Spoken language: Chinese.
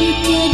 一遍